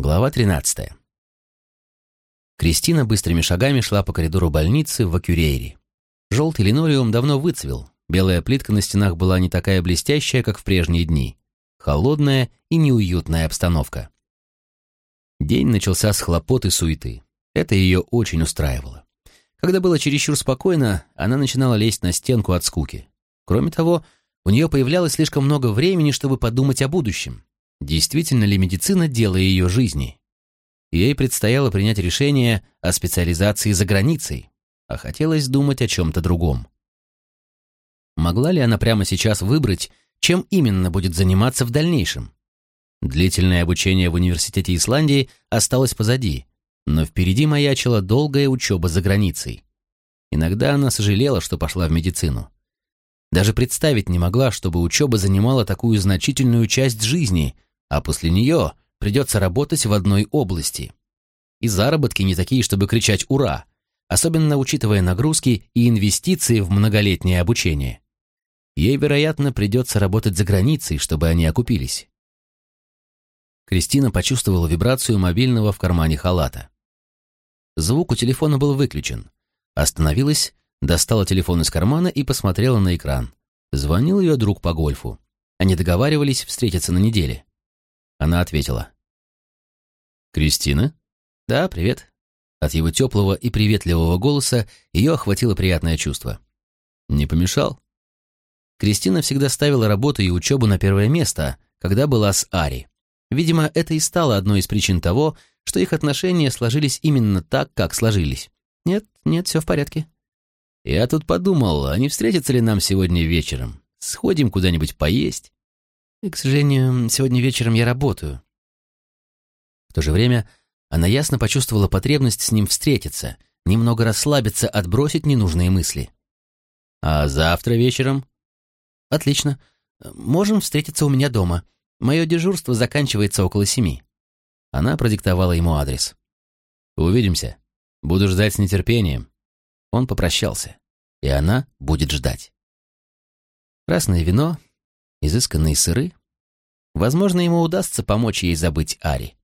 Глава 13. Кристина быстрыми шагами шла по коридору больницы в Акюрейре. Желтый линолеум давно выцвел, белая плитка на стенах была не такая блестящая, как в прежние дни. Холодная и неуютная обстановка. День начался с хлопот и суеты. Это ее очень устраивало. Когда было чересчур спокойно, она начинала лезть на стенку от скуки. Кроме того, у нее появлялось слишком много времени, чтобы подумать о будущем. Действительно ли медицина – дело ее жизни? Ей предстояло принять решение о специализации за границей, а хотелось думать о чем-то другом. Могла ли она прямо сейчас выбрать, чем именно будет заниматься в дальнейшем? Длительное обучение в университете Исландии осталось позади, но впереди маячила долгая учеба за границей. Иногда она сожалела, что пошла в медицину. Даже представить не могла, чтобы учеба занимала такую значительную часть жизни – а после нее придется работать в одной области. И заработки не такие, чтобы кричать «Ура!», особенно учитывая нагрузки и инвестиции в многолетнее обучение. Ей, вероятно, придется работать за границей, чтобы они окупились. Кристина почувствовала вибрацию мобильного в кармане халата. Звук у телефона был выключен. Остановилась, достала телефон из кармана и посмотрела на экран. Звонил ее друг по гольфу. Они договаривались встретиться на неделе. Она ответила. «Кристина?» «Да, привет». От его теплого и приветливого голоса ее охватило приятное чувство. «Не помешал?» Кристина всегда ставила работу и учебу на первое место, когда была с Ари. Видимо, это и стало одной из причин того, что их отношения сложились именно так, как сложились. «Нет, нет, все в порядке». «Я тут подумал, а не встретиться ли нам сегодня вечером? Сходим куда-нибудь поесть?» И, к сожалению, сегодня вечером я работаю. В то же время она ясно почувствовала потребность с ним встретиться, немного расслабиться, отбросить ненужные мысли. «А завтра вечером?» «Отлично. Можем встретиться у меня дома. Мое дежурство заканчивается около семи». Она продиктовала ему адрес. «Увидимся. Буду ждать с нетерпением». Он попрощался, и она будет ждать. Красное вино, изысканные сыры. Возможно, ему удастся помочь ей забыть Ари.